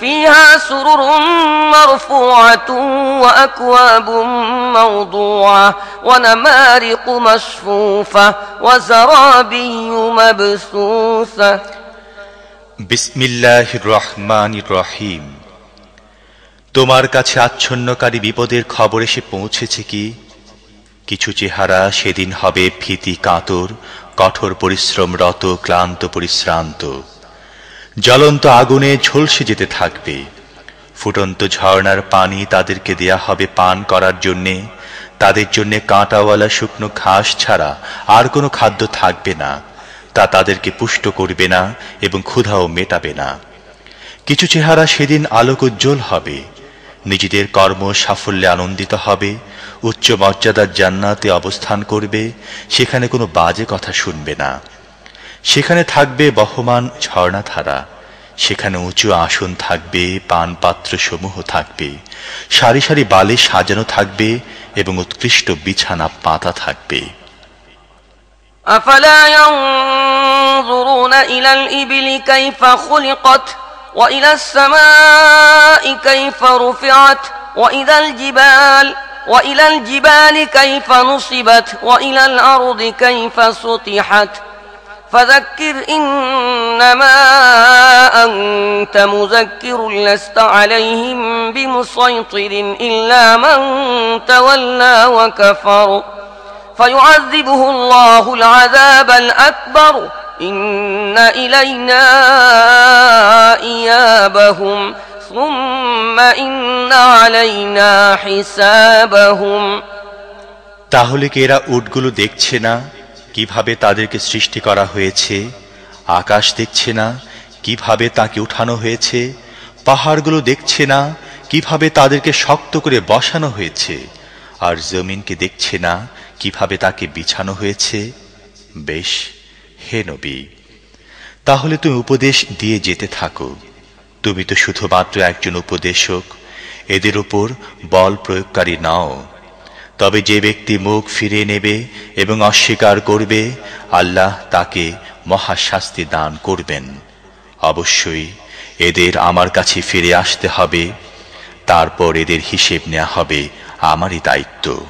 فيها سرر مرفوعة وأكواب موضوعة ونمارق مصفوفة وزرابي مبثوثة বিসমিল্লাহ রহমান রহিম তোমার কাছে আচ্ছন্নকারী বিপদের খবর এসে পৌঁছেছে কি কিছু চেহারা সেদিন হবে ভীতি কাতর কঠোর পরিশ্রমরত ক্লান্ত পরিশ্রান্ত জ্বলন্ত আগুনে ঝলসে যেতে থাকবে। ফুটন্ত ঝর্ণার পানি তাদেরকে দেয়া হবে পান করার জন্যে। তাদের জন্যে কাঁটাওয়ালা শুকনো ঘাস ছাড়া আর কোনো খাদ্য থাকবে না। তা তাদেরকে পুষ্ট করবে না এবং ক্ষুধাও মেটাবে না। কিছু চেহারা সেদিন আলোক উজ্জ্বল হবে। নিজেদের কর্ম সাফল্যে আনন্দিত হবে। উচ্চ মর্যাদার জান্নাতে অবস্থান করবে। সেখানে কোনো বাজে কথা শুনবে না। সেখানে থাকবে বহমান ঝর্ণাধারা সেখানে উঁচু আসন থাকবে পানপাত্র সমূহ থাকবে সারি সারি বালে সাজানো থাকবে এবং উৎকৃষ্ট বিছানা পাতা থাকবে أفلا ينظرون إلى الإبل كيف خلقت وإلى السماء كيف رفعت وإذا الجبال وإلى الجبال كيف نصبت وإلى الأرض كيف سطحت فذكر إنما أنت مذكر لست عليهم بمسيطر إلا من تولى وكفر فيعذبه الله العذاب الأكبر إن إلينا إيابهم ثم إن علينا حسابهم তাহলে কি এরা উটগুলো দেখছে না কীভাবে তাদেরকে সৃষ্টি করা হয়েছে, আকাশ দেখছে না, কীভাবে তাকে উঠানো হয়েছে, পাহাড়গুলো দেখছে না, কীভাবে তাদেরকে শক্ত করে বসানো হয়েছে, আর জমিনকে দেখছে না, কীভাবে তাকে বিছানো হয়েছে। বেশ, হে নবী, তাহলে তুমি উপদেশ দিয়ে যেতে থাকো। তুমি তো শুধুমাত্র একজন উপদেশক, এদের উপর বল প্রয়োগকারী নাও। তবে যে ব্যক্তি মুখ ফিরিয়ে নেবে এবং অস্বীকার করবে, আল্লাহ তাকে মহাশাস্তি দান করবেন। অবশ্যই এদের আমার কাছে ফিরে আসতে হবে, তারপর এদের হিসেব নেওয়া হবে আমারই দায়িত্ব।